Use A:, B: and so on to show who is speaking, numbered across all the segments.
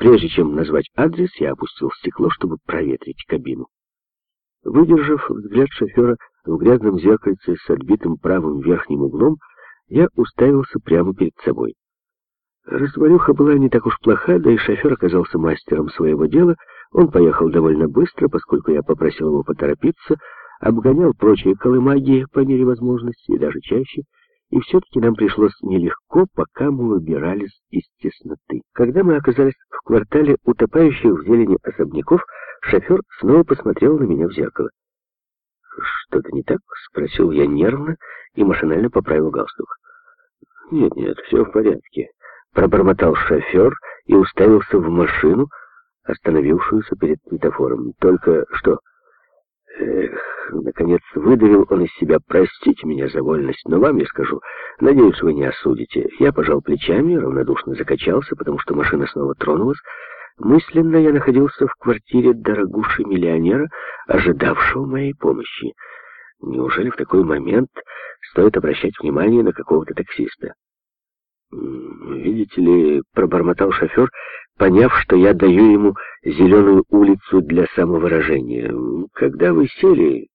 A: Прежде чем назвать адрес, я опустил стекло, чтобы проветрить кабину. Выдержав взгляд шофера в грязном зеркальце с отбитым правым верхним углом, я уставился прямо перед собой. Развалюха была не так уж плоха, да и шофер оказался мастером своего дела. Он поехал довольно быстро, поскольку я попросил его поторопиться, обгонял прочие колымаги по мере возможности и даже чаще, и все-таки нам пришлось нелегко, пока мы выбирались из тесноты. Когда мы оказались в квартале утопающих в зелени особняков, шофер снова посмотрел на меня в зеркало. «Что-то не так?» — спросил я нервно и машинально поправил галстук. «Нет-нет, все в порядке», — пробормотал шофер и уставился в машину, остановившуюся перед светофором. «Только что...» Эх, наконец выдавил он из себя. Простите меня за вольность, но вам я скажу. Надеюсь, вы не осудите. Я пожал плечами, равнодушно закачался, потому что машина снова тронулась. Мысленно я находился в квартире дорогуши-миллионера, ожидавшего моей помощи. Неужели в такой момент стоит обращать внимание на какого-то таксиста? «Видите ли», — пробормотал шофер, поняв, что я даю ему зеленую улицу для самовыражения. «Когда вы сели,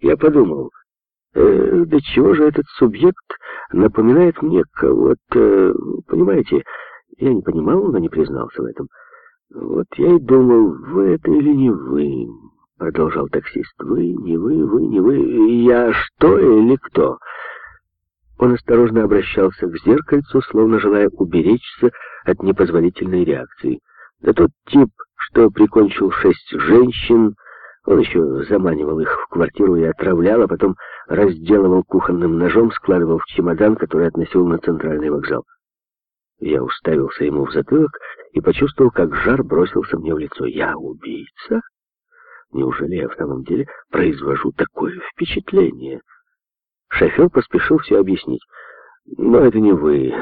A: я подумал, э, да чего же этот субъект напоминает мне кого-то, понимаете?» Я не понимал, но не признался в этом. «Вот я и думал, вы это или не вы?» — продолжал таксист. «Вы, не вы, вы, не вы. Я что или кто?» Он осторожно обращался к зеркальцу, словно желая уберечься от непозволительной реакции. Да тот тип, что прикончил шесть женщин, он еще заманивал их в квартиру и отравлял, а потом разделывал кухонным ножом, складывал в чемодан, который относил на центральный вокзал. Я уставился ему в затылок и почувствовал, как жар бросился мне в лицо. «Я убийца? Неужели я в самом деле произвожу такое впечатление?» Шофер поспешил все объяснить. «Но это не вы.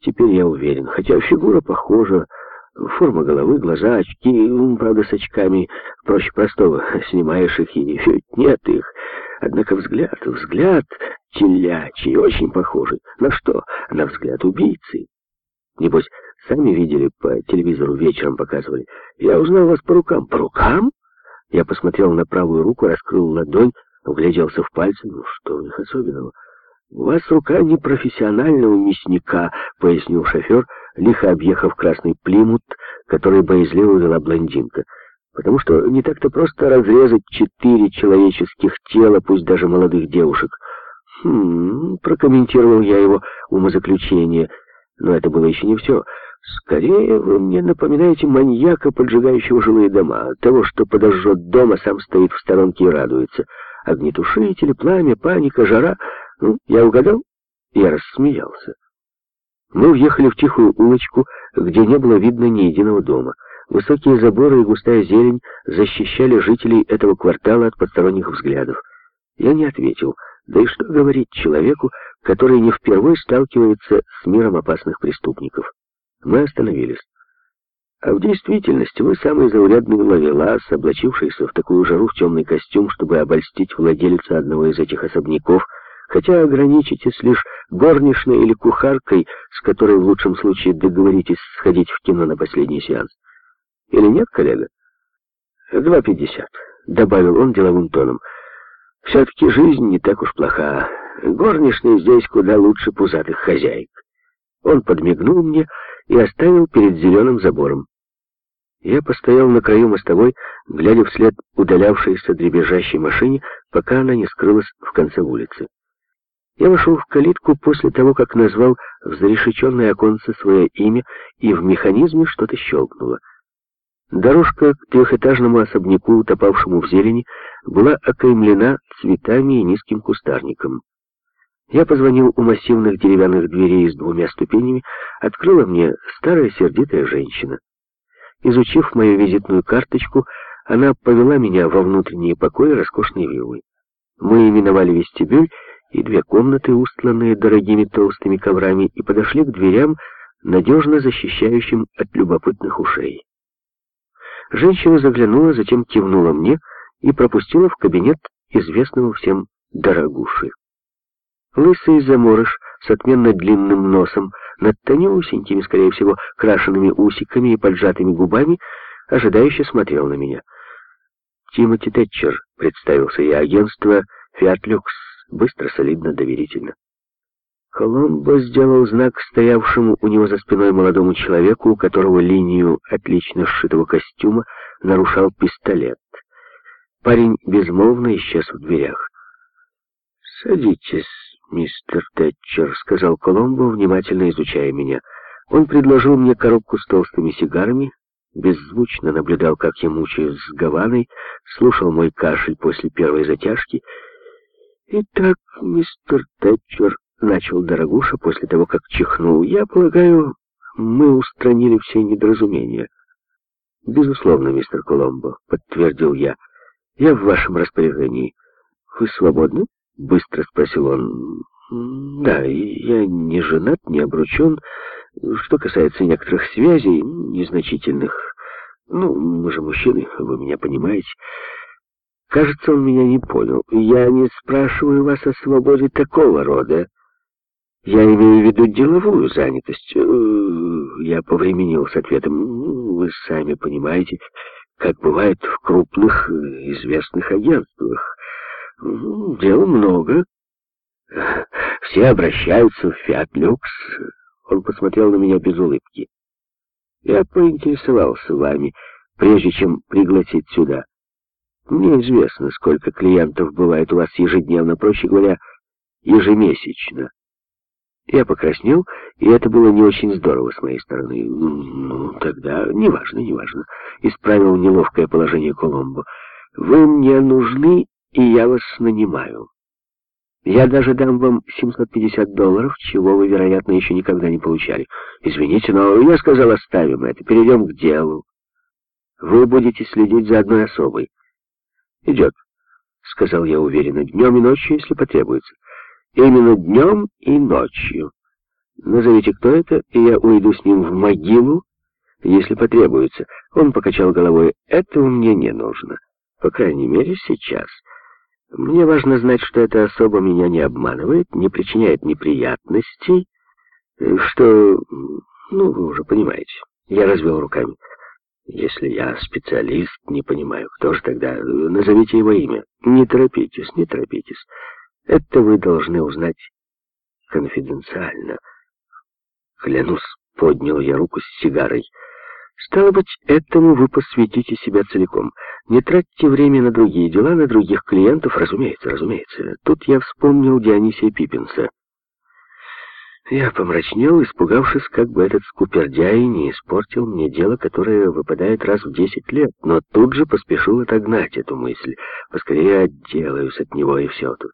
A: Теперь я уверен. Хотя фигура похожа. Форма головы, глаза, очки, правда, с очками. Проще простого. Снимаешь их и нет их. Однако взгляд, взгляд телячий, очень похожий. На что? На взгляд убийцы. Небось, сами видели, по телевизору вечером показывали. Я узнал вас по рукам. По рукам? Я посмотрел на правую руку, раскрыл ладонь, угляделся в пальцы. Ну, что в них особенного? «У вас рука не профессионального мясника», — пояснил шофер, лихо объехав красный плимут, который боязливо вела блондинка. «Потому что не так-то просто разрезать четыре человеческих тела, пусть даже молодых девушек». «Хм...» — прокомментировал я его умозаключение. Но это было еще не все. «Скорее вы мне напоминаете маньяка, поджигающего жилые дома, того, что подожжет дом, а сам стоит в сторонке и радуется. Огнетушители, пламя, паника, жара...» Ну, я угадал? Я рассмеялся. Мы въехали в тихую улочку, где не было видно ни единого дома. Высокие заборы и густая зелень защищали жителей этого квартала от посторонних взглядов. Я не ответил. Да и что говорить человеку, который не впервые сталкивается с миром опасных преступников? Мы остановились. А в действительности вы самый заурядный ловелас, облачившийся в такую жару в темный костюм, чтобы обольстить владельца одного из этих особняков, хотя ограничитесь лишь горничной или кухаркой, с которой в лучшем случае договоритесь сходить в кино на последний сеанс. Или нет, коллега? Два пятьдесят, добавил он деловым тоном. Все-таки жизнь не так уж плоха. Горничные здесь куда лучше пузатых хозяек. Он подмигнул мне и оставил перед зеленым забором. Я постоял на краю мостовой, глядя вслед удалявшейся дребезжащей машине, пока она не скрылась в конце улицы. Я вошел в калитку после того, как назвал в зарешеченное оконце свое имя, и в механизме что-то щелкнуло. Дорожка к трехэтажному особняку, утопавшему в зелени, была окаймлена цветами и низким кустарником. Я позвонил у массивных деревянных дверей с двумя ступенями, открыла мне старая сердитая женщина. Изучив мою визитную карточку, она повела меня во внутренние покои роскошной виллы. Мы именовали вестибюль, и две комнаты, устланные дорогими толстыми коврами, и подошли к дверям, надежно защищающим от любопытных ушей. Женщина заглянула, затем кивнула мне и пропустила в кабинет известного всем дорогуши. Лысый заморыш с отменно длинным носом, над тонюсенькими, скорее всего, крашенными усиками и поджатыми губами, ожидающе смотрел на меня. «Тимоти Тэтчер», — представился я, агентство «Фиат Люкс», быстро, солидно, доверительно. Коломбо сделал знак стоявшему у него за спиной молодому человеку, у которого линию отлично сшитого костюма нарушал пистолет. Парень безмолвно исчез в дверях. «Садитесь, мистер Тэтчер», — сказал Коломбо, внимательно изучая меня. Он предложил мне коробку с толстыми сигарами, беззвучно наблюдал, как я мучаюсь с Гаваной, слушал мой кашель после первой затяжки. «Итак, мистер Тэтчер», — начал Дорогуша после того, как чихнул, — «я полагаю, мы устранили все недоразумения». «Безусловно, мистер Коломбо», — подтвердил я, — «я в вашем распоряжении». «Вы свободны?» — быстро спросил он. «Да, я не женат, не обручен. Что касается некоторых связей, незначительных, ну, мы же мужчины, вы меня понимаете. Кажется, он меня не понял. Я не спрашиваю вас о свободе такого рода. Я имею в виду деловую занятость. Э, я повременил с ответом. Вы сами понимаете, как бывает в крупных известных агентствах. Дел много. Все обращаются в Фиат Люкс. Он посмотрел на меня без улыбки. Я поинтересовался вами, прежде чем пригласить сюда. Мне известно, сколько клиентов бывает у вас ежедневно, проще говоря, ежемесячно. Я покраснел, и это было не очень здорово с моей стороны. Ну, тогда, неважно, неважно. Исправил неловкое положение Коломбо. Вы мне нужны, и я вас нанимаю. Я даже дам вам 750 долларов, чего вы, вероятно, еще никогда не получали. Извините, но я сказал, оставим это, перейдем к делу. Вы будете следить за одной особой. Идет, сказал я уверенно, днем и ночью, если потребуется. Именно днем и ночью. Назовите, кто это, и я уйду с ним в могилу, если потребуется. Он покачал головой. Этого мне не нужно. По крайней мере, сейчас. Мне важно знать, что эта особа меня не обманывает, не причиняет неприятностей, что... Ну, вы уже понимаете. Я развел руками. Если я специалист, не понимаю, кто же тогда? Назовите его имя. Не торопитесь, не торопитесь. Это вы должны узнать конфиденциально. Клянусь, поднял я руку с сигарой. Стало быть, этому вы посвятите себя целиком. Не тратьте время на другие дела, на других клиентов, разумеется, разумеется. Тут я вспомнил Дионисия Пиппинса. Я помрачнел, испугавшись, как бы этот скупердяй не испортил мне дело, которое выпадает раз в десять лет, но тут же поспешил отогнать эту мысль. Поскорее отделаюсь от него, и все тут.